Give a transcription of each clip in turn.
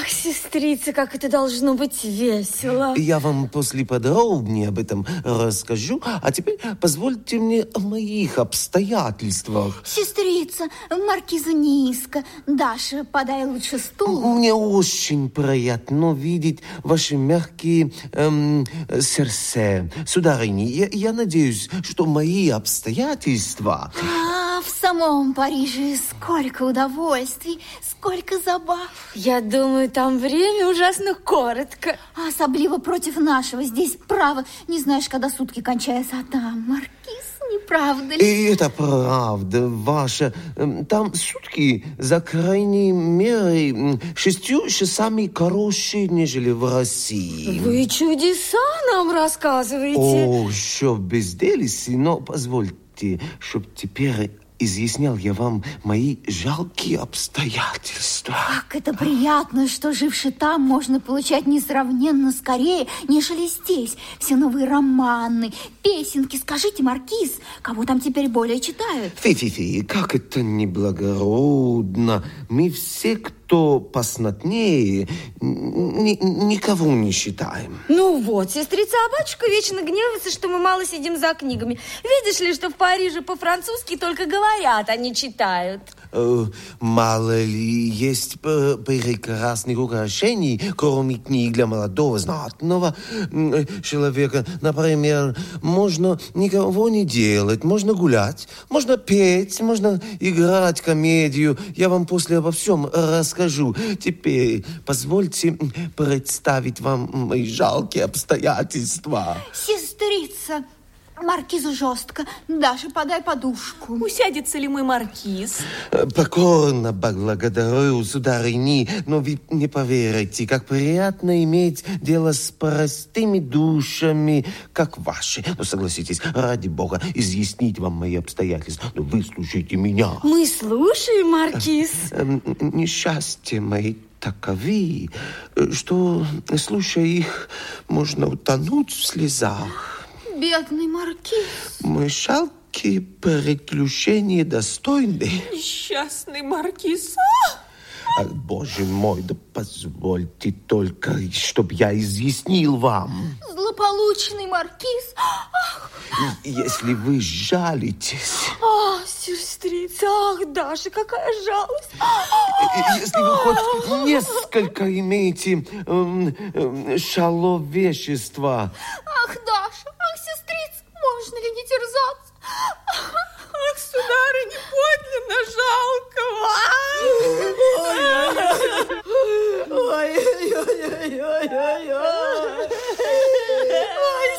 Ах, сестрица, как это должно быть весело. Я вам после подробнее об этом расскажу, а теперь позвольте мне о моих обстоятельствах. Сестрица, маркиза низко. Даша, подай лучше стул. Мне очень приятно видеть ваши мягкие эм, сердце. Сударыня, я, я надеюсь, что мои обстоятельства... А, в самом Париже сколько удовольствий, сколько забав. Я думаю, там время ужасно коротко. Особливо против нашего. Здесь право. Не знаешь, когда сутки кончаются, а там маркиз, не правда ли? И это правда ваша. Там сутки, за крайней мерой, шестью часами короче, нежели в России. Вы чудеса нам рассказываете. О, еще безделицы, но позвольте, чтоб теперь изъяснял я вам мои жалкие обстоятельства. Как это приятно, что живши там можно получать несравненно скорее, нежели здесь. Все новые романы, песенки. Скажите, Маркиз, кого там теперь более читают? Фи-фи-фи, как это неблагородно. Мы все, кто поснотнее, ни- никого не считаем. Ну вот, сестрица, а батюшка вечно гневается, что мы мало сидим за книгами. Видишь ли, что в Париже по-французски только говорят, а не читают. Э, Мало ли есть п- прекрасных украшений, кроме книг для молодого знатного э, человека. Например, можно никого не делать, можно гулять, можно петь, можно играть комедию. Я вам после обо всем расскажу. Теперь позвольте представить вам мои жалкие обстоятельства. Сестрица, Маркизу жестко. Даша, подай подушку. Усядется ли мой маркиз? Э, Покорно благодарю, сударыни, но вы не поверите, как приятно иметь дело с простыми душами, как ваши. Но согласитесь, ради бога, изъяснить вам мои обстоятельства. Но выслушайте меня. Мы слушаем, Маркиз. Эм, Несчастья мои таковы, э, что, слушая их, можно утонуть в слезах. Бедный Маркиз. Мои жалкие приключения достойны. Несчастный маркиз. А, Боже мой, да позвольте только, чтобы я изъяснил вам. Злополучный Маркиз. Ах, Если вы жалитесь, Ах, сестрица, ах, Даша, какая жалость. э, если вы хоть несколько имеете эм, эм, шаловещества, ах, ли не терзаться? Ах, сударыня, подлинно жалко. Ой,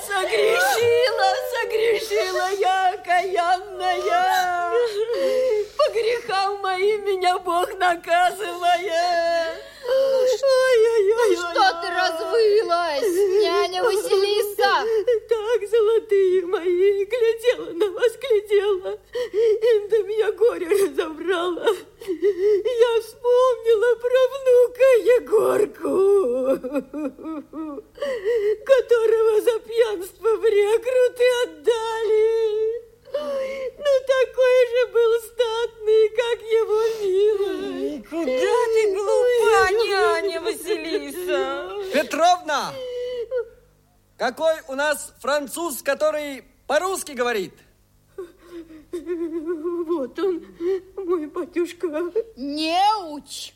согрешила, согрешила я, окаянная. По грехам моим меня Бог наказывает. Ой-ой-ой. Что ты развылась, няня Василиса? Так, золотые мои, глядела на вас, глядела. Да меня горе разобрало. Я вспомнила нас француз, который по-русски говорит? Вот он, мой батюшка. Неуч.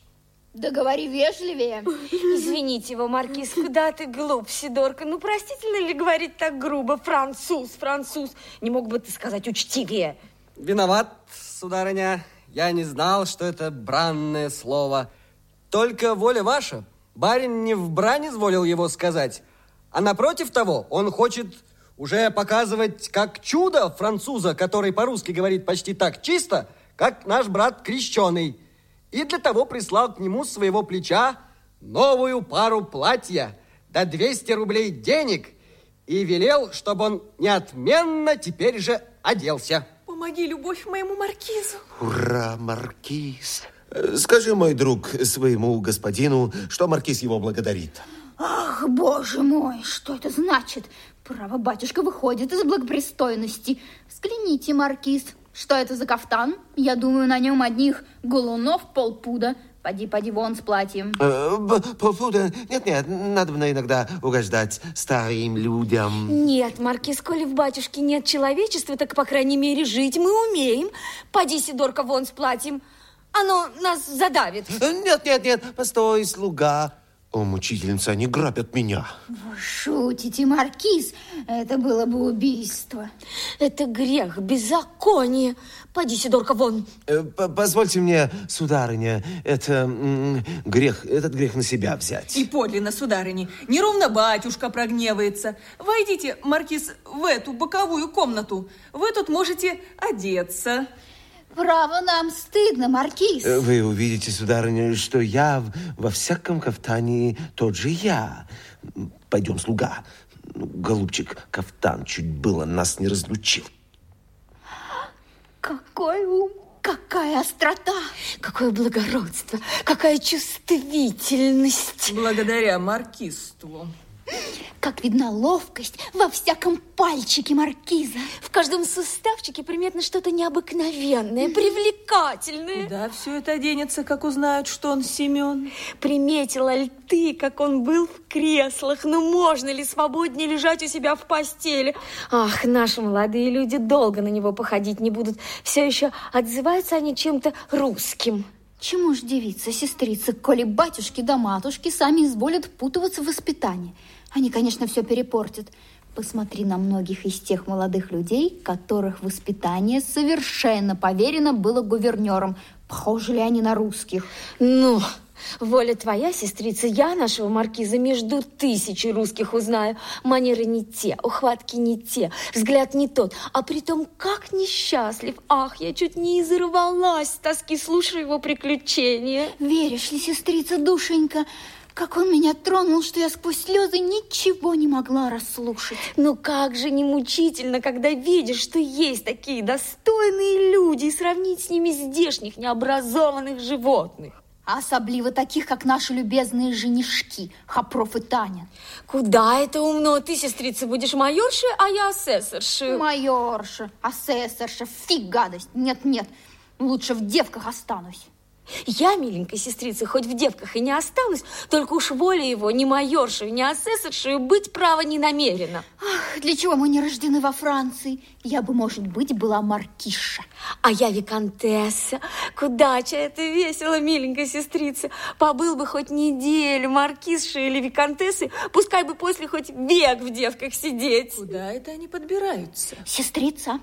Да говори вежливее. Извините его, Маркиз, куда ты глуп, Сидорка. Ну, простительно ли говорить так грубо? Француз, француз. Не мог бы ты сказать учтивее? Виноват, сударыня. Я не знал, что это бранное слово. Только воля ваша. Барин не в брань изволил его сказать, а напротив того, он хочет уже показывать как чудо француза, который по-русски говорит почти так чисто, как наш брат крещеный. И для того прислал к нему с своего плеча новую пару платья, да 200 рублей денег, и велел, чтобы он неотменно теперь же оделся. Помоги, любовь, моему маркизу. Ура, маркиз. Э, Скажи, мой друг, своему господину, что маркиз его благодарит. Ах, боже мой, что это значит? Право, батюшка выходит из благопристойности. Взгляните, маркиз, Что это за кафтан? Я думаю, на нем одних голунов полпуда. Поди, поди вон с платьем. Э, полпуда? Нет-нет, надо бы иногда угождать старым людям. Нет, Маркиз, коли в батюшке нет человечества, так, по крайней мере, жить мы умеем. Поди, Сидорка, вон с платьем. Оно нас задавит. Э, Нет, нет, нет, постой, слуга. О, мучительница, они грабят меня. Вы шутите, Маркиз. Это было бы убийство. Это грех, беззаконие. Поди, Сидорка, вон. Э, Позвольте мне, сударыня, это грех, этот грех на себя взять. И подлинно, сударыни, неровно батюшка прогневается. Войдите, маркиз, в эту боковую комнату. Вы тут можете одеться. Право, нам стыдно, Маркиз. Э, Вы увидите, сударыня, что я во всяком кафтане тот же я. Пойдем, слуга. Ну, Голубчик, кафтан чуть было нас не разлучил. Какой ум, какая острота. Какое благородство, какая чувствительность. Благодаря маркисту. Как видна ловкость во всяком пальчике Маркиза. В каждом суставчике приметно что-то необыкновенное, привлекательное. Куда все это денется, как узнают, что он Семен? Приметила ли ты, как он был в креслах? Ну, можно ли свободнее лежать у себя в постели? Ах, наши молодые люди долго на него походить не будут. Все еще отзываются они чем-то русским. Чему ж девица, сестрица, коли батюшки да матушки сами изволят впутываться в воспитание? Они, конечно, все перепортят. Посмотри на многих из тех молодых людей, которых воспитание совершенно поверено было гувернером. Похожи ли они на русских? Ну, воля твоя, сестрица, я нашего маркиза между тысячи русских узнаю. Манеры не те, ухватки не те, взгляд не тот. А притом как несчастлив. Ах, я чуть не изорвалась с тоски, слушая его приключения. Веришь ли, сестрица, душенька, как он меня тронул, что я сквозь слезы ничего не могла расслушать. Ну как же не мучительно, когда видишь, что есть такие достойные люди, и сравнить с ними здешних необразованных животных. Особливо таких, как наши любезные женишки, Хопров и Таня. Куда это умно? Ты, сестрица, будешь майоршей, а я асессоршей. Майорша, асессорша, фиг гадость. Нет-нет, лучше в девках останусь. Я, миленькая сестрица, хоть в девках и не осталась, только уж воля его ни майоршей, ни асессоршей быть право не намерена. Ах, для чего мы не рождены во Франции? Я бы, может быть, была маркиша. А я виконтесса. Куда че это весело, миленькая сестрица. Побыл бы хоть неделю маркизшей или виконтессой, пускай бы после хоть век в девках сидеть. Куда это они подбираются? Сестрица,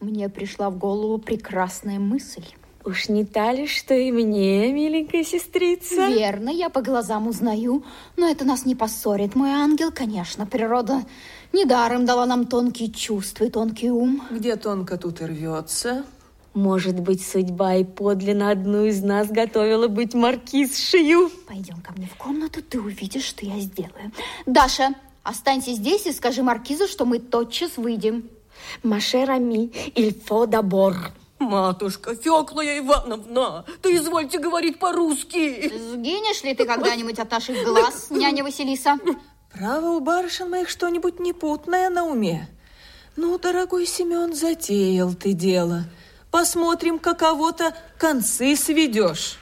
мне пришла в голову прекрасная мысль. Уж не та ли, что и мне, миленькая сестрица? Верно, я по глазам узнаю, но это нас не поссорит, мой ангел, конечно. Природа недаром дала нам тонкие чувства и тонкий ум. Где тонко тут и рвется? Может быть, судьба и подлинно одну из нас готовила быть маркизшею. Пойдем ко мне в комнату, ты увидишь, что я сделаю. Даша, останься здесь и скажи маркизу, что мы тотчас выйдем. Маше Рами, иль фо дабор. Матушка, Феклая Ивановна, ты извольте говорить по-русски. Сгинешь ли ты когда-нибудь от наших глаз, няня Василиса? Право, у барышен моих что-нибудь непутное на уме. Ну, дорогой Семен, затеял ты дело. Посмотрим, каково-то концы сведешь.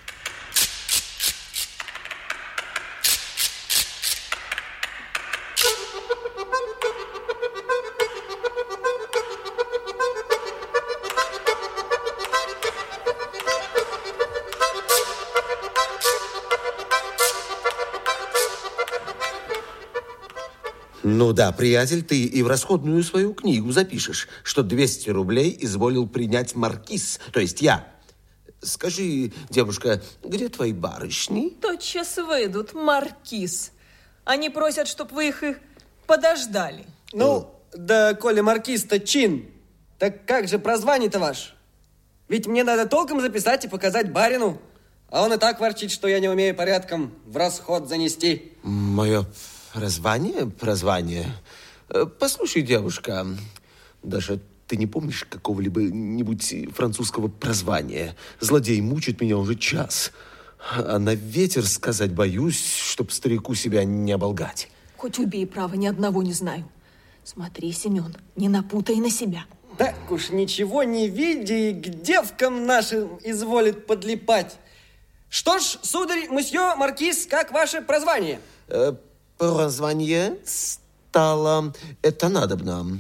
Да, приятель, ты и в расходную свою книгу запишешь, что 200 рублей изволил принять маркиз, то есть я. Скажи, девушка, где твои барышни? Тотчас выйдут, маркиз. Они просят, чтоб вы их и подождали. Ну, да, коли маркиз-то чин, так как же прозвание-то ваш? Ведь мне надо толком записать и показать барину. А он и так ворчит, что я не умею порядком в расход занести. Мое прозвание? Прозвание? Э, Послушай, девушка, даже ты не помнишь какого-либо нибудь французского прозвания? Злодей мучит меня уже час. А на ветер сказать боюсь, чтоб старику себя не оболгать. Хоть убей, право, ни одного не знаю. Смотри, Семен, не напутай на себя. Так уж ничего не видя и к девкам нашим изволит подлипать. Что ж, сударь, мсье Маркиз, как ваше прозвание? Э, прозвание стало... Это надобно.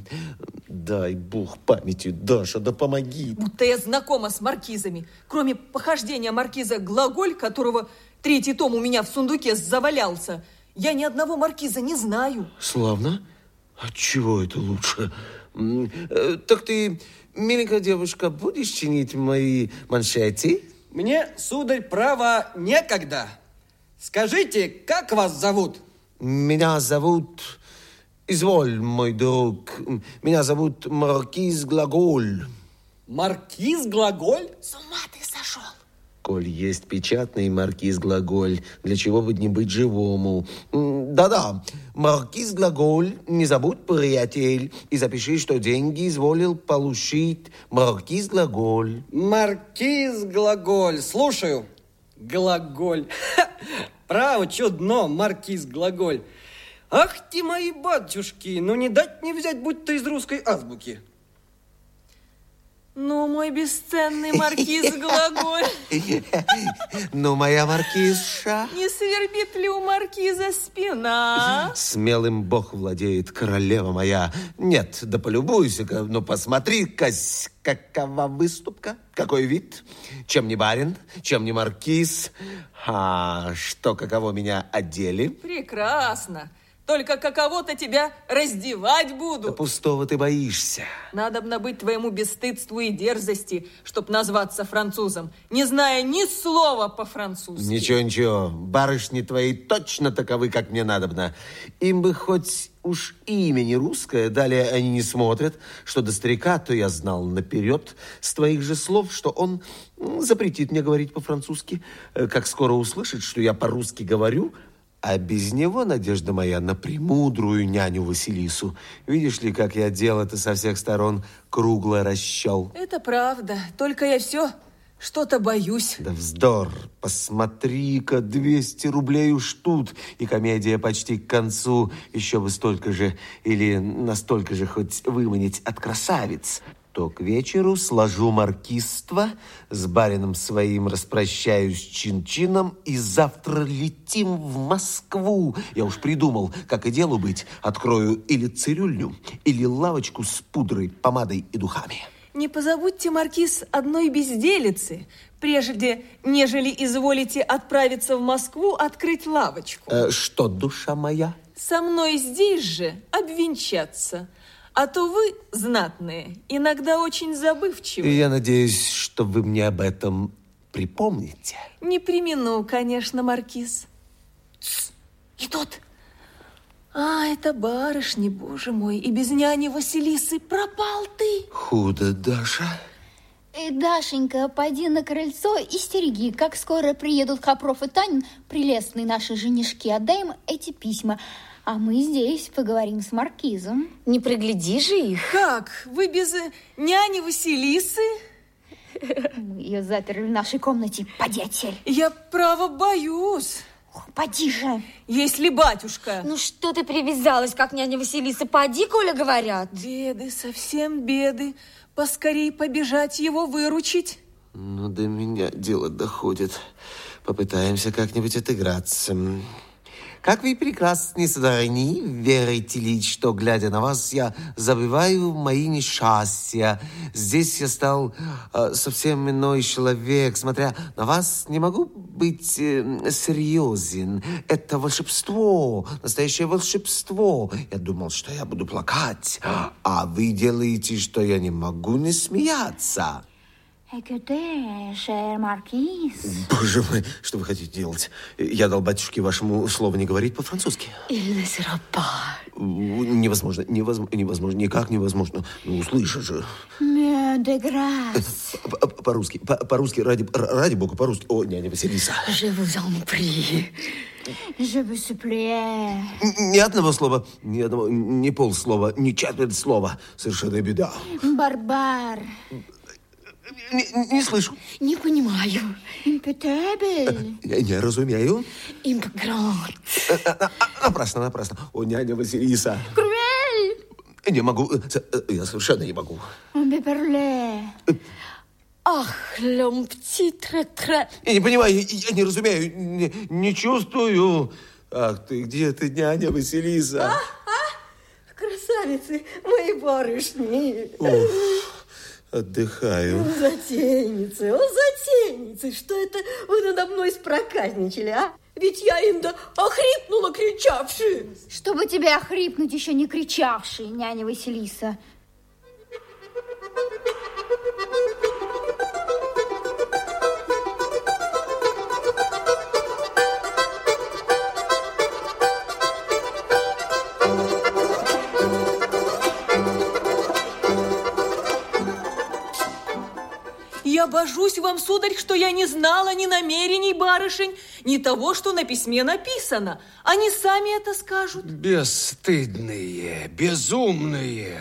Дай бог памяти, Даша, да помоги. Будто я знакома с маркизами. Кроме похождения маркиза Глаголь, которого третий том у меня в сундуке завалялся, я ни одного маркиза не знаю. Славно. А чего это лучше? Э, Так ты, миленькая девушка, будешь чинить мои маншети? Мне, сударь, право некогда. Скажите, как вас зовут? Меня зовут... Изволь, мой друг. Меня зовут Маркиз Глаголь. Маркиз Глаголь? С ума ты сошел. Коль есть печатный маркиз Глаголь, для чего бы не быть живому? Да-да, маркиз Глаголь, не забудь, приятель, и запиши, что деньги изволил получить маркиз Глаголь. Маркиз Глаголь. Слушаю. Глаголь. Право, чудно, Маркиз Глаголь. Ах ты мои батюшки, ну не дать не взять, будь то из русской азбуки. Ну, мой бесценный маркиз Глаголь, Ну, моя маркизша. не свербит ли у маркиза спина? Смелым бог владеет, королева моя. Нет, да полюбуйся-ка, ну посмотри-ка, какова выступка, какой вид. Чем не барин, чем не маркиз. А что, каково меня одели? Прекрасно. Только каково-то тебя раздевать Да буду. пустого ты боишься. Надо бы быть твоему бесстыдству и дерзости, чтоб назваться французом, не зная ни слова по-французски. Ничего, ничего, барышни твои точно таковы, как мне надобно. Им бы хоть уж имя не русское, далее они не смотрят, что до старика, то я знал наперед с твоих же слов, что он запретит мне говорить по-французски. Э, Как скоро услышит, что я по-русски говорю, а без него, надежда моя, на премудрую няню Василису. Видишь ли, как я дело это со всех сторон кругло расчел. Это правда, только я все что-то боюсь. Да вздор. Посмотри-ка, 200 рублей уж тут. И комедия почти к концу. Еще бы столько же или настолько же хоть выманить от красавиц. То к вечеру сложу маркиство, с барином своим распрощаюсь чин-чином и завтра летим в Москву. Я уж придумал, как и делу быть. Открою или цирюльню, или лавочку с пудрой, помадой и духами. Не позабудьте, маркиз, одной безделицы. Прежде, нежели изволите отправиться в Москву, открыть лавочку. Э, что, душа моя? Со мной здесь же обвенчаться. А то вы, знатные, иногда очень забывчивы. И я надеюсь, что вы мне об этом припомните. Не примену, конечно, маркиз. Идут. А, это барышни, боже мой, и без няни Василисы пропал ты. Худо, Даша. Э, Дашенька, пойди на крыльцо и стереги, как скоро приедут Хопров и Танин, прелестные наши женишки, отдай им эти письма. А мы здесь поговорим с маркизом. Не пригляди же их. Как? Вы без няни Василисы? Мы ее заперли в нашей комнате. Поди, отсель. Я, право, боюсь. Ох, Поди же. Если батюшка... Ну что ты привязалась, как няня Василиса? Поди, Коля, говорят. Беды, совсем беды. Поскорей побежать его выручить. Ну, до меня дело доходит. Попытаемся как-нибудь отыграться. Как вы прекрасны, сударыни, верите ли, что, глядя на вас, я забываю мои несчастья. Здесь я стал э, совсем иной человек. Смотря на вас, не могу быть э, серьезен. Это волшебство, настоящее волшебство. Я думал, что я буду плакать, а вы делаете, что я не могу не смеяться. Экоте, шер маркиз. Боже мой, что вы хотите делать? Я дал батюшке вашему слову не говорить по-французски. Sera pas. Невозможно, невозможно, невозможно, никак невозможно. Ну, услышишь же. Мэ де грас. П- п- По-русски, по- по-русски, ради, ради бога, по-русски. О, няня Василиса. Je vous en prie. Je vous supplie. Ни одного слова, ни одного, ни полслова, ни четверть слова. Совершенно беда. Барбар. Не, не слышу. Не понимаю. Импетабель. Я не разумею. Импгрант. Э, э, а, Напрасно, напрасно. О, няня Василиса. Крюэль. Не могу. Э, Я совершенно не могу. Беперле. Ах, тре-тре. Я не понимаю, я, не разумею, не, не чувствую. Ах ты, где ты, няня Василиса? Красавицы, мои барышни. Отдыхаю. Затейницы, о, затейницы, что это вы надо мной спроказничали, а? Ведь я инда охрипнула, кричавши. Чтобы тебя охрипнуть, еще не кричавший, няня Василиса. Я вам, сударь, что я не знала ни намерений барышень, ни того, что на письме написано. Они сами это скажут. Бесстыдные, безумные.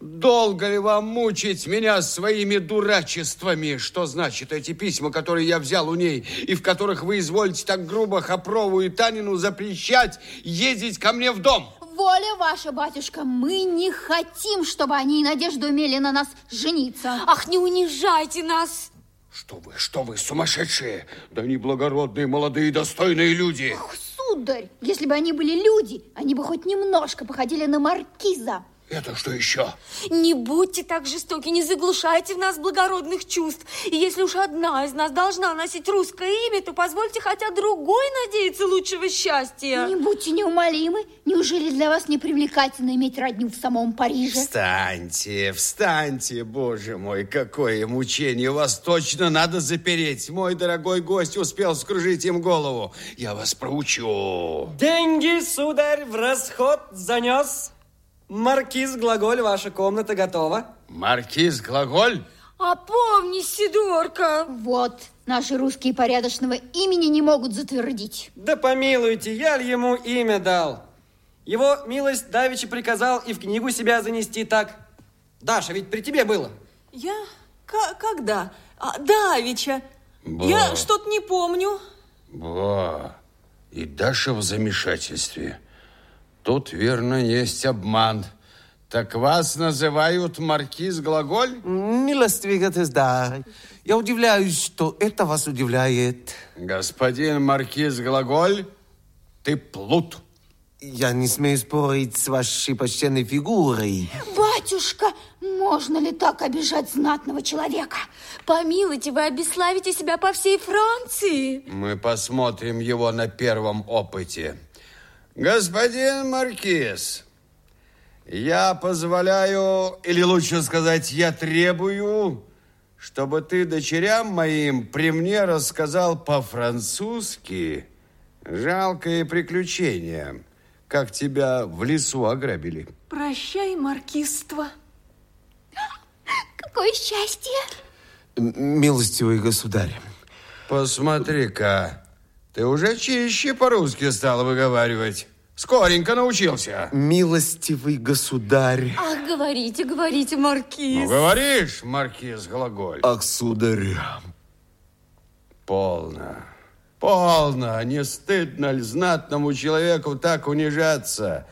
Долго ли вам мучить меня своими дурачествами? Что значит эти письма, которые я взял у ней, и в которых вы изволите так грубо Хопрову и Танину запрещать ездить ко мне в дом? Воля ваша, батюшка, мы не хотим, чтобы они и надежду имели на нас жениться. Ах, не унижайте нас. Что вы, что вы, сумасшедшие? Да они благородные, молодые, достойные люди. Сударь, если бы они были люди, они бы хоть немножко походили на маркиза. Это что еще? Не будьте так жестоки, не заглушайте в нас благородных чувств. И если уж одна из нас должна носить русское имя, то позвольте хотя другой надеяться лучшего счастья. Не будьте неумолимы. Неужели для вас не привлекательно иметь родню в самом Париже? Встаньте, встаньте, боже мой, какое мучение. Вас точно надо запереть. Мой дорогой гость успел скружить им голову. Я вас проучу. Деньги, сударь, в расход занес. Маркиз Глаголь, ваша комната готова. Маркиз Глаголь? Опомни, Сидорка. Вот, наши русские порядочного имени не могут затвердить. Да помилуйте, я ли ему имя дал? Его милость Давичи приказал и в книгу себя занести так. Даша, ведь при тебе было. Я? К- когда? А, Давича. Ба. Я что-то не помню. Ба, и Даша в замешательстве. Тут, верно, есть обман. Так вас называют маркиз Глаголь? Милостивый да. Я удивляюсь, что это вас удивляет. Господин маркиз Глаголь, ты плут. Я не смею спорить с вашей почтенной фигурой. Батюшка, можно ли так обижать знатного человека? Помилуйте, вы обесславите себя по всей Франции. Мы посмотрим его на первом опыте. Господин Маркиз, я позволяю, или лучше сказать, я требую, чтобы ты дочерям моим при мне рассказал по-французски жалкое приключение, как тебя в лесу ограбили. Прощай, маркизство. Какое счастье! Милостивый государь. Посмотри-ка, ты уже чище по-русски стал выговаривать. Скоренько научился. Милостивый государь. Ах, говорите, говорите, маркиз. Ну, говоришь, маркиз Глаголь. Ах, сударь. Полно. Полно. Не стыдно ли знатному человеку так унижаться?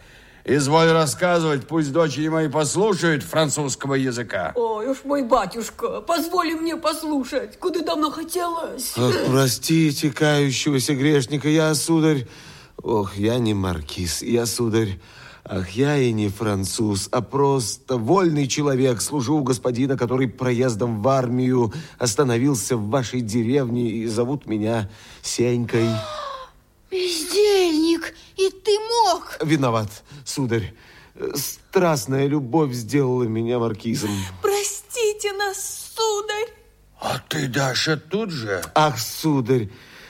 Изволь рассказывать, пусть дочери мои послушают французского языка. Ой уж мой батюшка, позволи мне послушать, куда давно хотелось. Ах, простите кающегося грешника, я, сударь... Ох, я не маркиз, я, сударь... Ах, я и не француз, а просто вольный человек. Служу у господина, который проездом в армию остановился в вашей деревне и зовут меня Сенькой. Мог. Виноват, сударь. Страстная любовь сделала меня маркизом. Простите нас, сударь. А ты, Даша, тут же? Ах, сударь,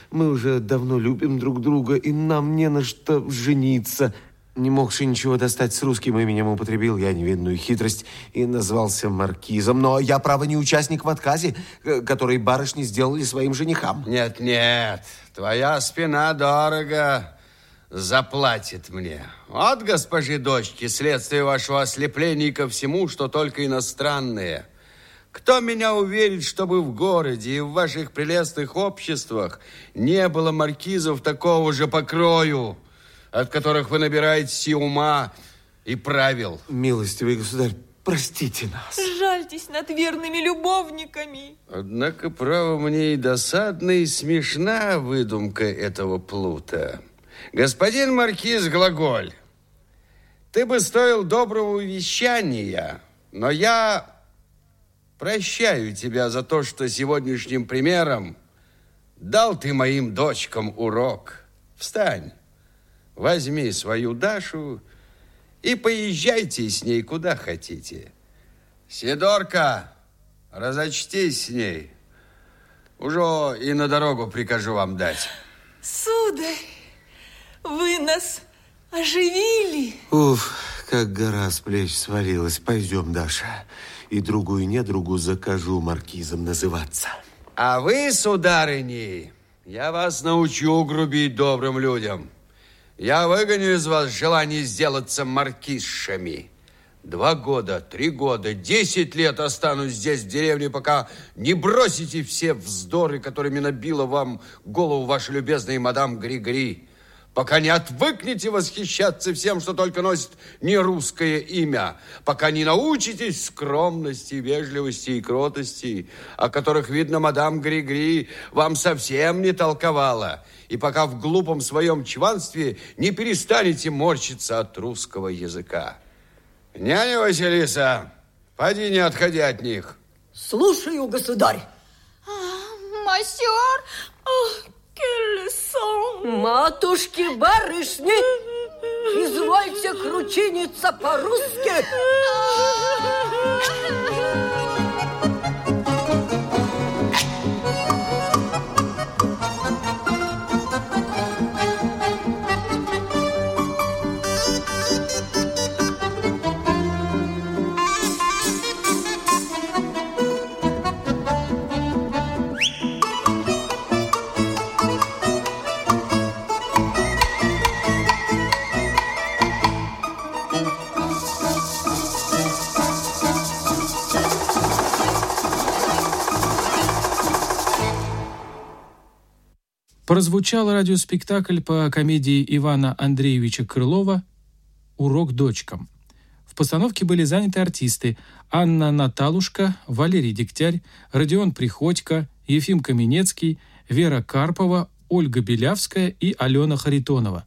мы уже давно любим друг друга, и нам не на что жениться. Не могши ничего достать с русским именем, употребил я невинную хитрость и назвался маркизом. Но я, право, не участник в отказе, э, который барышни сделали своим женихам. Нет, нет, твоя спина дорого заплатит мне. Вот, госпожи дочки, следствие вашего ослепления ко всему, что только иностранные. Кто меня уверит, чтобы в городе и в ваших прелестных обществах не было маркизов такого же покрою, от которых вы набираете ума и правил. Милостивый государь, простите нас. Жальтесь над верными любовниками. Однако, право мне и досадна, и смешна выдумка этого плута. Господин маркиз Глаголь, ты бы стоил доброго увещания, но я прощаю тебя за то, что сегодняшним примером дал ты моим дочкам урок. Встань, возьми свою Дашу и поезжайте с ней куда хотите. Сидорка, разочтись с ней. Уже и на дорогу прикажу вам дать. Сударь, вы нас оживили. Уф, как гора с плеч свалилась. Пойдем, Даша. И другую недругу закажу маркизом называться. А вы, сударыни, я вас научу грубить добрым людям. Я выгоню из вас желание сделаться маркизшами. Два года, три года, десять лет останусь здесь, в деревне, пока не бросите все вздоры, которыми набила вам голову ваша любезная мадам Григори. Пока не отвыкнете восхищаться всем, что только носит не русское имя. Пока не научитесь скромности, вежливости и кротости, о которых, видно, мадам Григори вам совсем не толковала. И пока в глупом своем чванстве не перестанете морщиться от русского языка. Няня Василиса, поди не отходи от них. Слушаю, государь. Масер, Матушки-барышни, извольте кручиниться по-русски. Прозвучал радиоспектакль по комедии Ивана Андреевича Крылова «Урок дочкам». В постановке были заняты артисты Анна Наталушка, Валерий Дегтярь, Родион Приходько, Ефим Каменецкий, Вера Карпова, Ольга Белявская и Алена Харитонова.